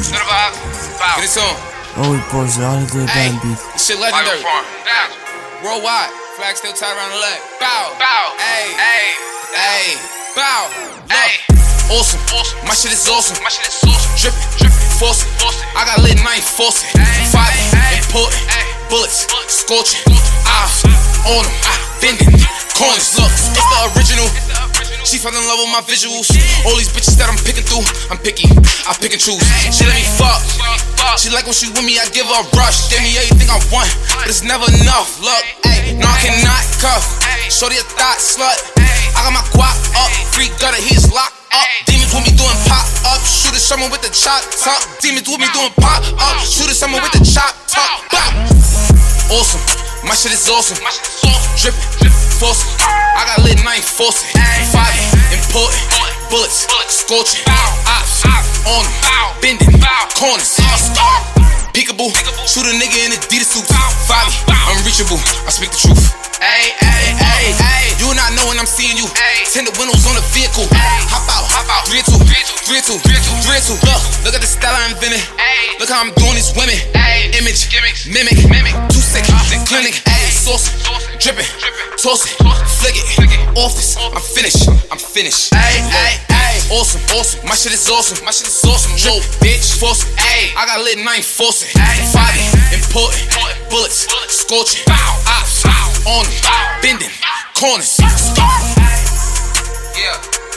Certified. Get it on. Oh, boys, all the Hey, band beat. this shit legendary. Worldwide. Flag still tied around the leg. Bow. Bow. Hey. Hey. Hey. Bow. Hey. Awesome. Awesome. My shit is awesome. My shit is awesome. Drippin', drippin', force it. Force it. I got lit and I ain't forcing. Ay, Fire, ay, important, ay. bullets, Bullets. scorching, Scorching. eyes ah. on them, ah. ah. bending, corners. Look, it's the original. It's the original. She fell in love with my visuals. All these bitches that I'm picking through, I'm picky. I pick and choose. She let me fuck. She like when she with me, I give her a rush. Give me everything I want, but it's never enough. Look, ayy, no, I cannot cuff. Shorty a thought slut. I got my guap up, free gutter, he's locked up. Demons with me doing pop up. Shoot a summer with the chop top. Demons with me doing pop up. Shoot a summer with the chop top. Awesome, my shit is awesome. Drippin', force it. I got lit and I ain't forcing. Fire, important, bullets, scorching. Ops, corners. Peekaboo, shoot a nigga in Adidas suits. Fabi, unreachable. I speak the truth. Ay, ay, ay, ay. You not knowing I'm seeing you. Ay. Tinted windows on the vehicle. Hop out, Hop out. Three two, Three two. three two, three two, three two. Look, look at the style I invented. Ay. Look how I'm doing these women. Ay. Image, Gimmicks. mimic, Mimic. Too sick, clinic, ay, sauce, dripping, toss it, flick it, office. I'm finished, I'm finished. Ay, ay, awesome, awesome. My shit is awesome, my shit is awesome. Drip, bitch, force it. I got lit and I ain't forcing. Ay. Fire, important, bullets, scorching, Bow. ops, on Bow. bending, corners. Yeah.